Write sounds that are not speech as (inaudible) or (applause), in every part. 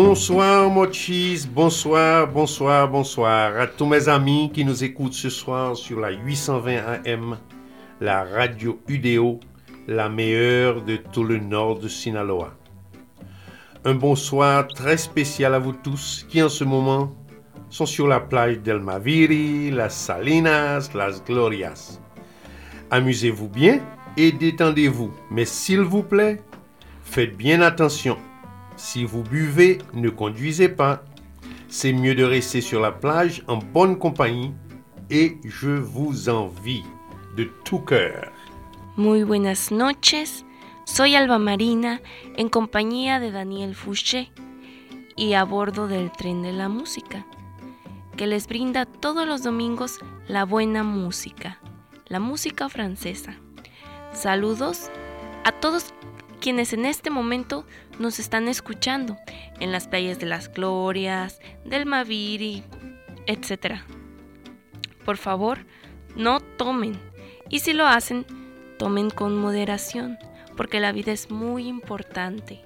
Bonsoir Mochis, bonsoir, bonsoir, bonsoir à tous mes amis qui nous écoutent ce soir sur la 820 AM, la radio UDO, la meilleure de tout le nord de Sinaloa. Un bonsoir très spécial à vous tous qui en ce moment sont sur la plage del Maviri, las Salinas, las Glorias. Amusez-vous bien et détendez-vous, mais s'il vous plaît, faites bien attention si vous buvez, ne conduisez pas. C'est mieux de rester sur la plage en bonne compagnie et je vous envie de tout cœur. Muy buenas noches. Soy Alba Marina en compañía de Daniel Fouché y a bordo del tren de la música, que les brinda todos los domingos la buena música, la música francesa. Saludos a todos quienes en este momento nos están escuchando en las playas de las Glorias, del Maviri, etc. Por favor, no tomen. Y si lo hacen, tomen con moderación, porque la vida es muy importante.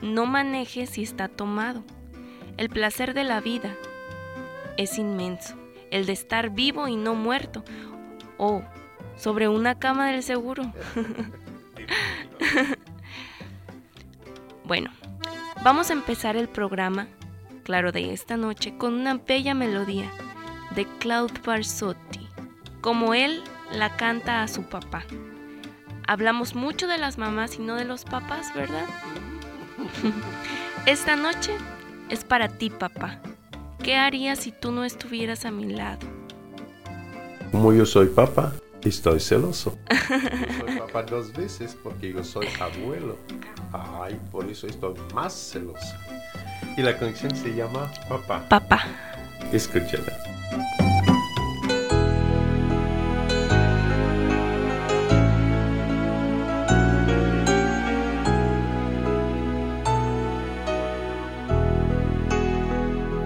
No maneje si está tomado. El placer de la vida es inmenso. El de estar vivo y no muerto. O sobre una cama del seguro. (laughs) bueno, vamos a empezar el programa, claro, de esta noche con una bella melodía de Claude Barsotti, como él la canta a su papá. Hablamos mucho de las mamás y no de los papás, ¿verdad? (laughs) Esta noche es para ti, papá. ¿Qué harías si tú no estuvieras a mi lado? Como yo soy papá, estoy celoso. Yo soy papá dos veces porque yo soy abuelo. Ay, por eso estoy más celoso. Y la canción se llama Papá. Papá. Escúchala.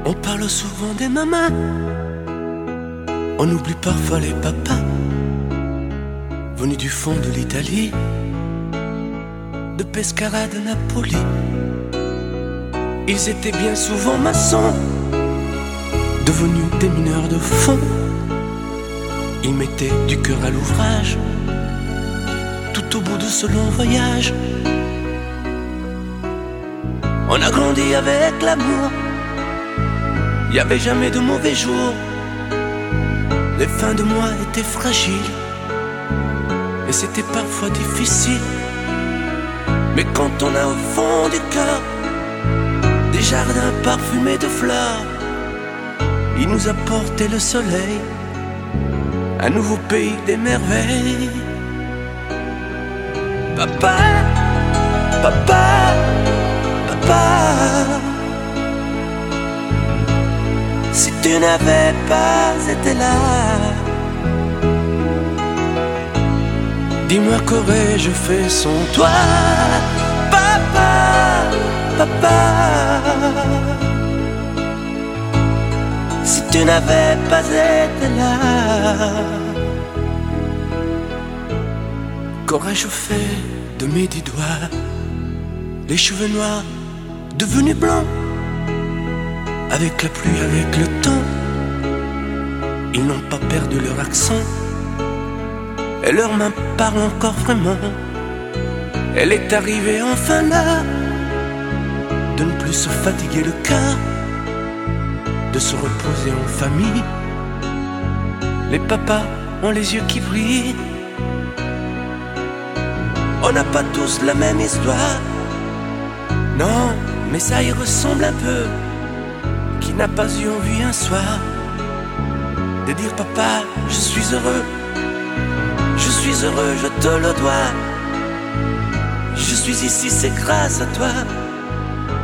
On parle souvent des mamans, on oublie parfois les papas, venus du fond de l'Italie, de Pescara de Napoli. Ils étaient bien souvent maçons, devenus des mineurs de fond. Ils mettaient du cœur à l'ouvrage, tout au bout de ce long voyage. On a grandi avec l'amour. Il n'y avait jamais de mauvais jours. Les fins de mois étaient fragiles. Et c'était parfois difficile. Mais quand on a au fond du cœur des jardins parfumés de fleurs, il nous a porté le soleil, un nouveau pays des merveilles. Papa, papa, papa. si tu n'avais pas été là. Dis-moi qu'aurais-je fait sans toi, papa, papa. Si tu n'avais pas été là, qu'aurais-je fait de mes dix doigts, les cheveux noirs devenus blancs? avec la pluie, avec le temps. Ils n'ont pas perdu leur accent. Et leurs mains parlent encore vraiment. Elle est arrivée enfin là de ne plus se fatiguer le cœur, de se reposer en famille. Les papas ont les yeux qui brillent. On n'a pas tous la même histoire. Non, mais ça y ressemble un peu qui n'a pas eu envie un soir de dire papa, je suis heureux, suis heureux, je te le dois. Je suis ici, c'est grâce à toi.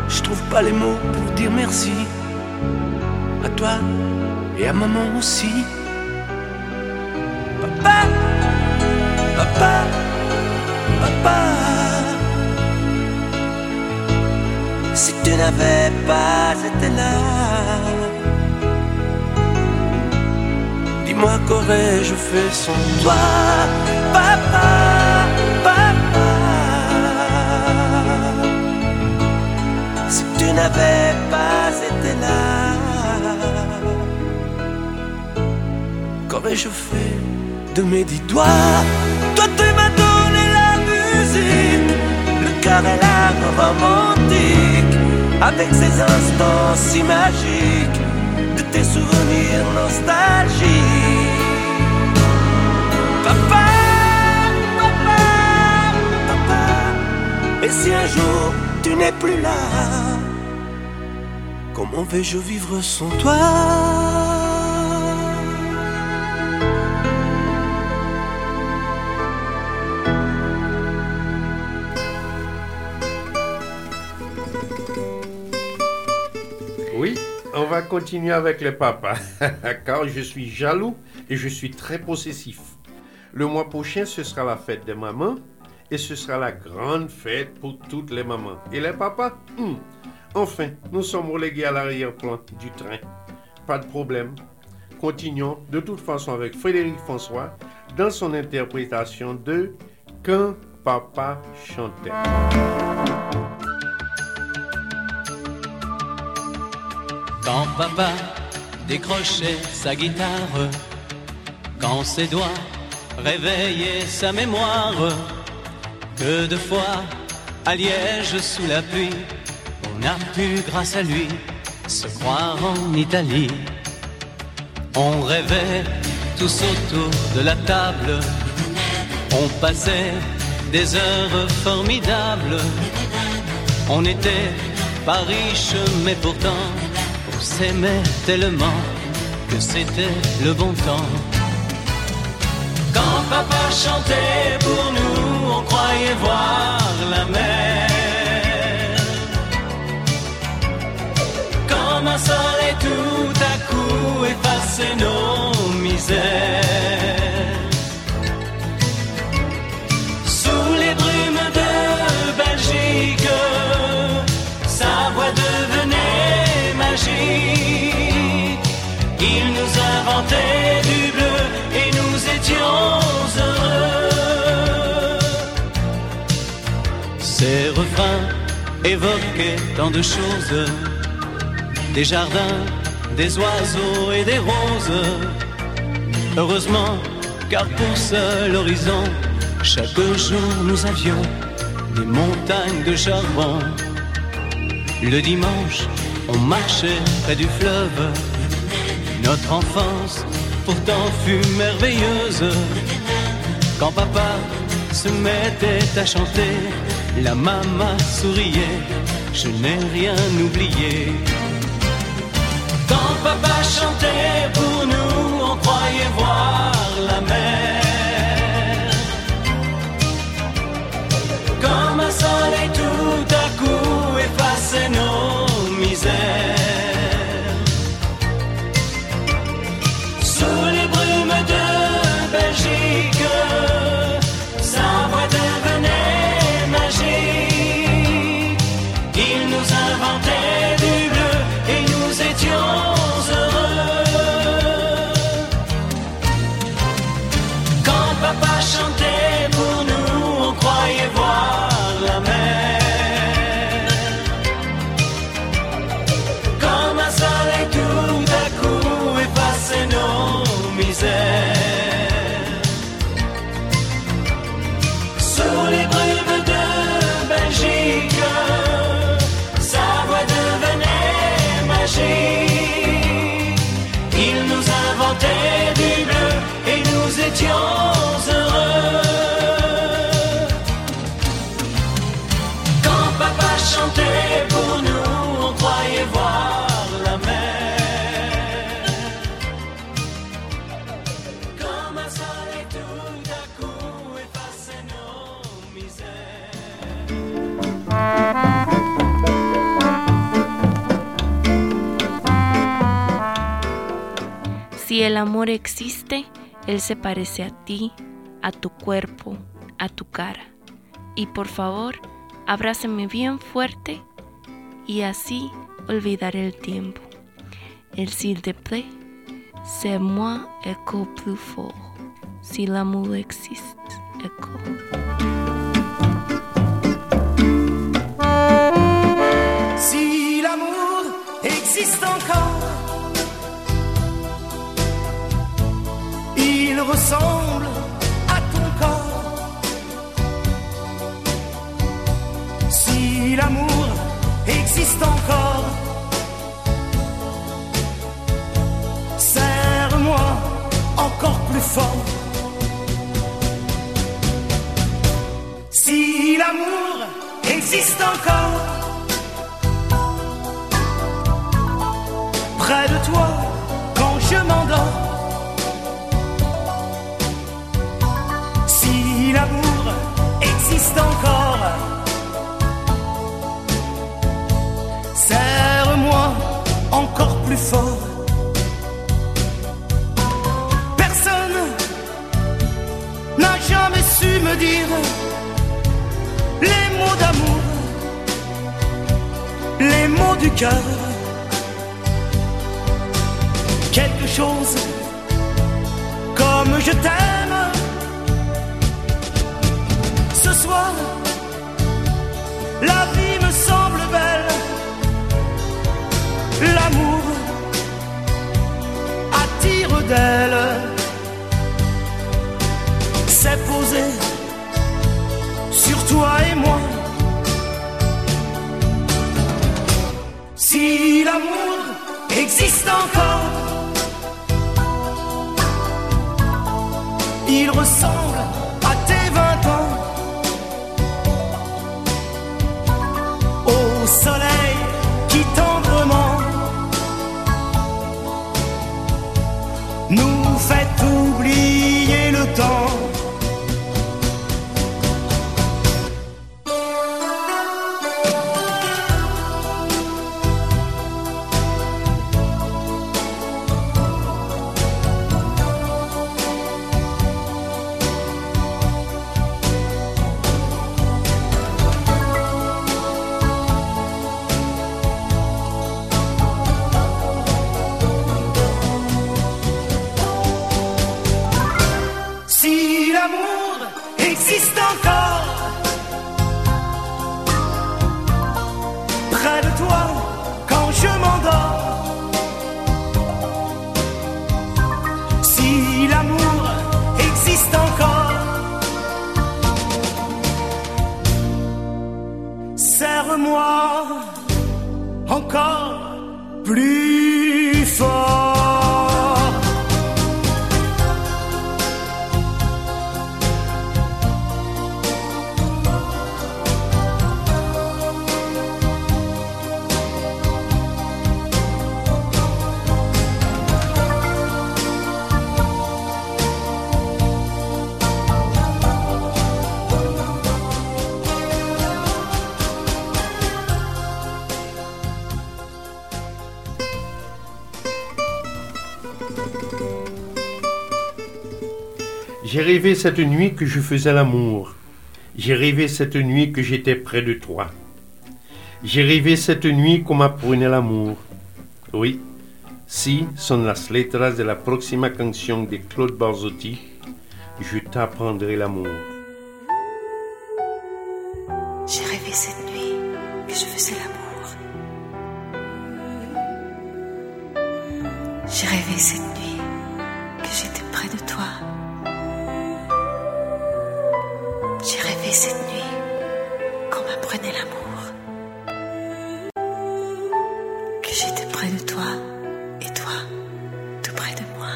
je trouve pas les mots pour dire merci. À toi et à maman aussi. Papa, papa, papa. Si tu n'avais pas été là, dis-moi qu'aurais-je fait sans toi, papa, papa. Si tu n'avais pas été là, qu'aurais-je fait de mes dix doigts? Toi, tu m'as donné la musique, le cœur et l'âme romantique, avec ces instants si magiques nostalgiques. Papa, papa, papa, et si un jour tu n'es plus là, comment vais-je vivre sans toi? Va continuer avec les papas, (laughs) car je suis jaloux et je suis très possessif. Le mois prochain, ce sera la fête des mamans et ce sera la grande fête pour toutes les mamans. Et les papas? Hmm, Enfin, nous sommes relégués à l'arrière-plan du train. Pas de problème. Continuons de toute façon avec Frédéric François dans son interprétation de Quand papa chantait. Quand papa décrochait sa guitare, quand ses doigts réveillaient sa mémoire, que de fois à Liège sous la pluie, on a pu grâce à lui se croire en Italie. On rêvait tous autour de la table, on passait des heures formidables. On n'était pas riches, mais pourtant s'aimait tellement que c'était le bon temps. Quand papa chantait pour nous, on croyait voir la mer. Comme un soleil tout à coup effaçait nos misères. Évoquaient tant de choses, des jardins, des oiseaux et des roses. Heureusement, car pour seul horizon, chaque jour nous avions des montagnes de charbon. Le dimanche, on marchait près du fleuve. Notre enfance pourtant fut merveilleuse. Quand papa se mettait à chanter, la maman souriait, je n'ai rien oublié. Quand papa chantait pour nous, on croyait voir Si el amor existe, Él se parece a ti, a tu cuerpo, a tu cara. Y por favor, abrázame bien fuerte y así olvidaré el tiempo. El s'il te plaît, c'est moi écho plus fort. Si l'amour existe, écho. Ressemble à ton corps. Si l'amour existe encore, serre-moi encore plus fort. Si l'amour existe encore, près de toi quand je m'endors. Dire les mots d'amour, les mots du cœur quelque chose comme je t'aime. Ce soir, la vie me semble belle. L'amour attire d'elle. C'est posé il ressemble encore plus J'ai rêvé cette nuit que je faisais l'amour. J'ai rêvé cette nuit que j'étais près de toi. J'ai rêvé cette nuit qu'on m'apprenait l'amour. Oui, si son las letras de la próxima canción de Claude Barzotti, je t'apprendrai l'amour. J'ai rêvé cette nuit que je faisais l'amour. J'ai rêvé cette nuit qu'on m'apprenait l'amour. Que j'étais près de toi et toi tout près de moi.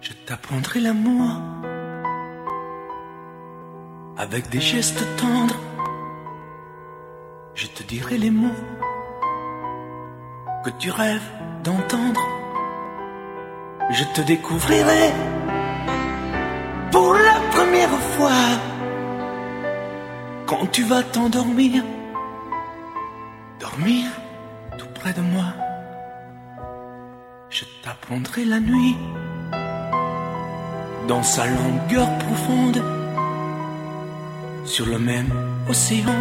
Je t'apprendrai l'amour avec des gestes tendres. Je te dirai les mots que tu rêves d'entendre. Je te découvrirai pour la première fois quand tu vas t'endormir. Dormir tout près de moi. Je t'apprendrai la nuit dans sa longueur profonde sur le même océan.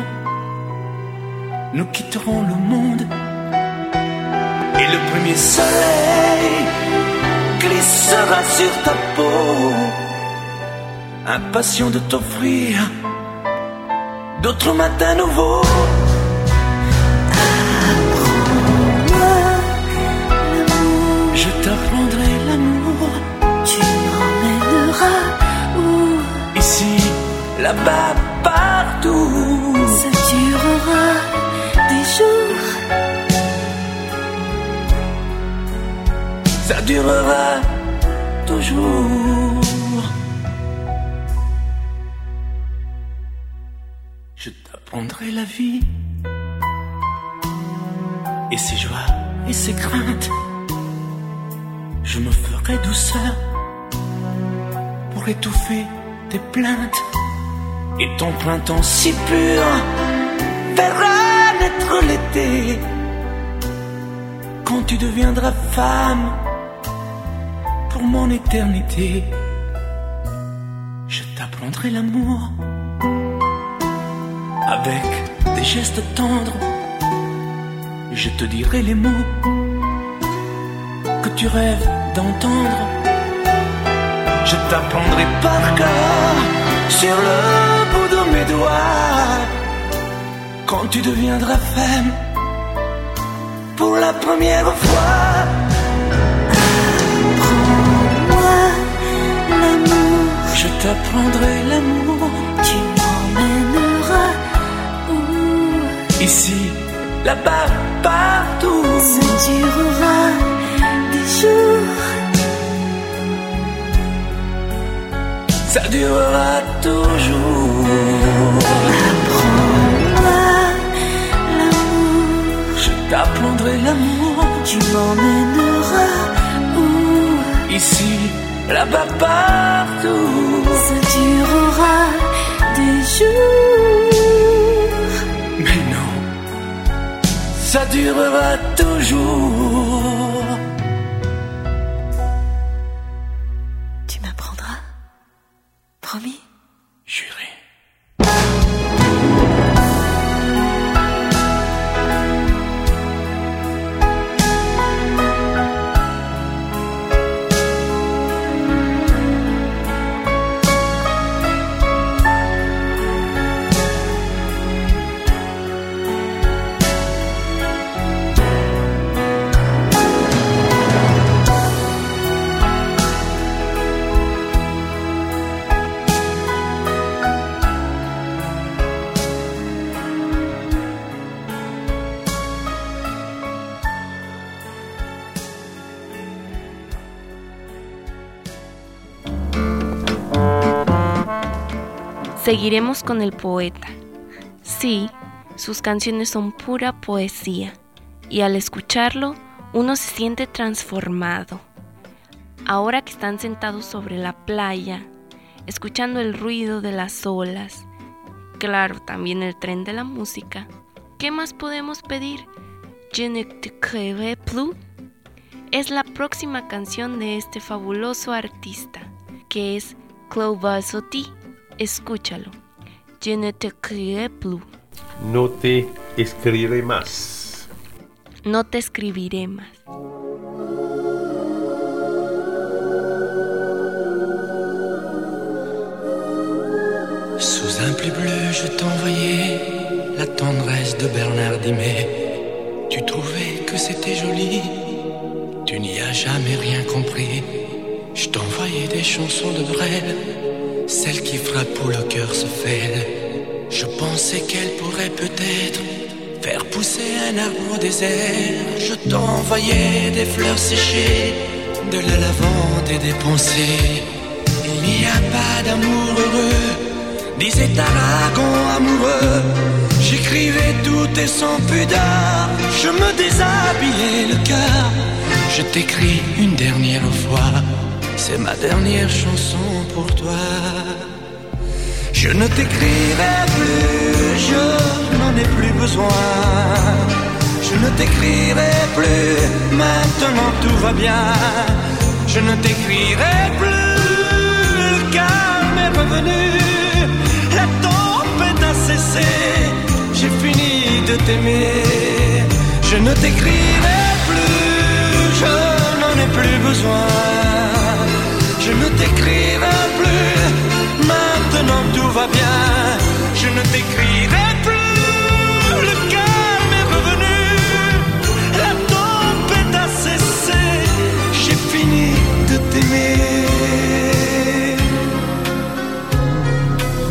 Nous quitterons le monde et le premier soleil glissera sur ta peau, impatient de t'offrir d'autres matins nouveaux. Je t'apprendrai l'amour, Tu m'emmèneras où? Ici, là-bas, partout. ça durera des jours. ça durera toujours. T'apprendrai la vie et ses joies et ses craintes. Je me ferai douceur pour étouffer tes plaintes et ton printemps si pur verra naître l'été quand tu deviendras femme pour mon éternité. Je t'apprendrai l'amour avec des gestes tendres. Je te dirai les mots que tu rêves d'entendre. Je t'apprendrai par cœur sur le bout de mes doigts quand tu deviendras femme pour la première fois. Moi, l'amour, Je t'apprendrai l'amour ici, là-bas, partout. ça durera des jours. Ça durera toujours. Moi, l'amour, Je t'apprendrai l'amour tu m'emmèneras où? Ici, là-bas, partout. ça durera des jours. Ça durera toujours. Seguiremos con el poeta. Sí, sus canciones son pura poesía y al escucharlo uno se siente transformado. Ahora que están sentados sobre la playa, escuchando el ruido de las olas, claro, también el tren de la música, ¿qué más podemos pedir? Je ne te plus es la próxima canción de este fabuloso artista, que es Sauty. Escúchalo. Je ne te créerai plus. No te escribiré más. No te escribiré más. Sous un pli bleu, je t'envoyais la tendresse de Bernard Dimet. Tu trouvais que c'était joli, tu n'y as jamais rien compris. Je t'envoyais des chansons de Brel, celles qui frappent où le cœur se fêle. Je pensais qu'elles pourraient peut-être faire pousser un arbre au désert. Je t'envoyais des fleurs séchées, de la lavande et des pensées. Il n'y a pas d'amour heureux, disait Aragon amoureux. J'écrivais tout et sans pudeur, je me déshabillais le cœur. Je t'écris une dernière fois, c'est ma dernière chanson pour toi. Je ne t'écrirai plus, je n'en ai plus besoin. Je ne t'écrirai plus, maintenant tout va bien. Je ne t'écrirai plus, le calme est revenu. La tempête a cessé, j'ai fini de t'aimer. Je ne t'écrirai plus, je n'en ai plus besoin. Je ne t'écrirai plus, maintenant tout va bien. Je ne t'écrirai plus, le calme est revenu. La tempête a cessé, j'ai fini de t'aimer.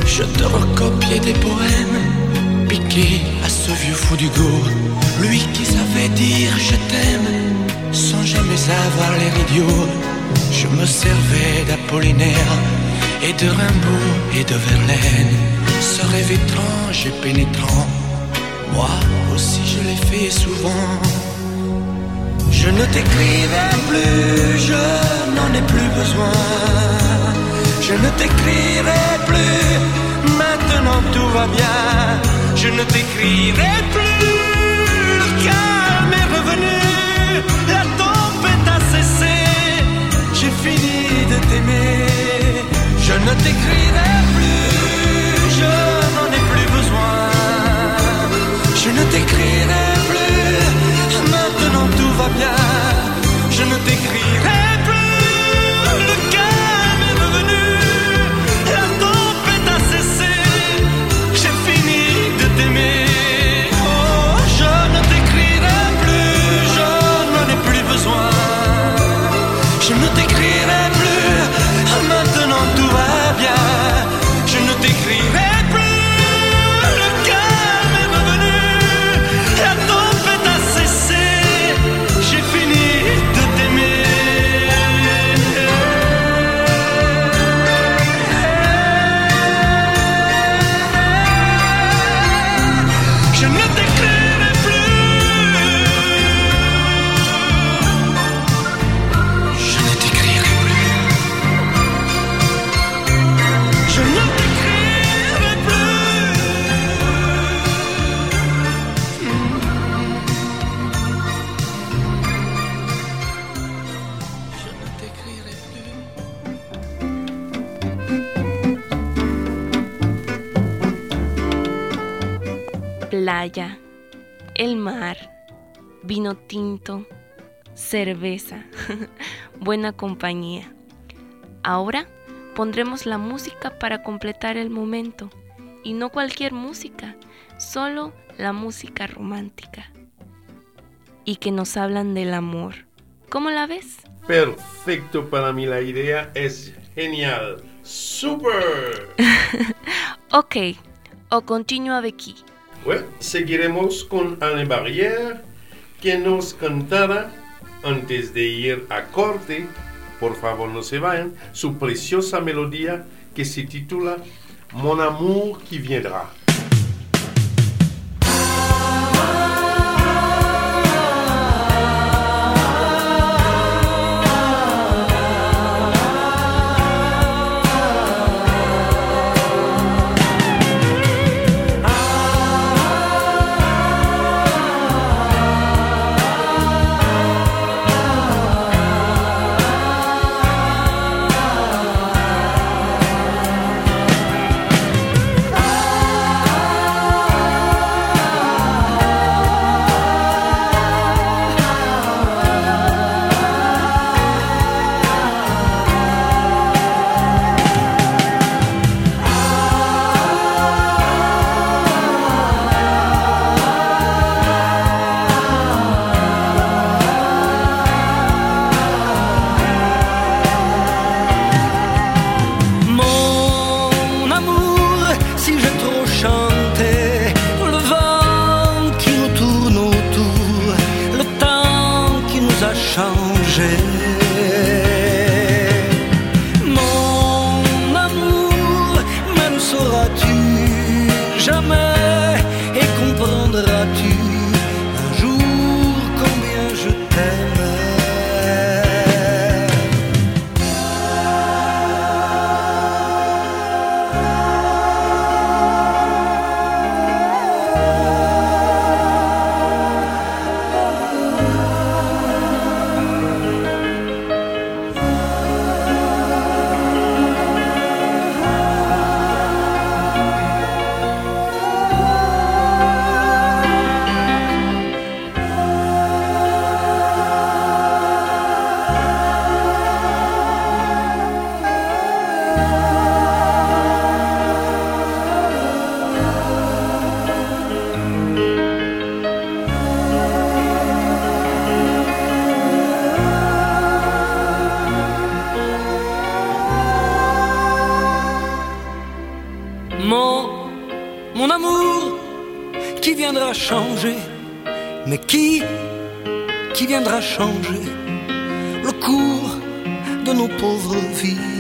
Je te recopiais des poèmes piqués à ce vieux fou du lui qui savait dire je t'aime sans jamais avoir l'air idiot. Je me servais d'Apollinaire et de Rimbaud et de Verlaine, ce rêve étrange et pénétrant. Moi aussi je l'ai fait souvent. Je ne t'écrirai plus, je n'en ai plus besoin. Je ne t'écrirai plus, maintenant tout va bien. Je ne t'écrirai plus, vino tinto, cerveza, (laughs) buena compañía. Ahora pondremos la música para completar el momento, y no cualquier música, solo la música romántica. Y que nos hablan del amor. ¿Cómo la ves? Perfecto para mí, la idea es genial. ¡Super! (laughs) Ok, o continúa aquí. Bueno, seguiremos con Anne Barrière, que nos cantará, antes de ir a corte, por favor no se vayan, su preciosa melodía que se titula Mon amour qui viendra. Changer, mais qui, qui viendra changer le cours de nos pauvres vies?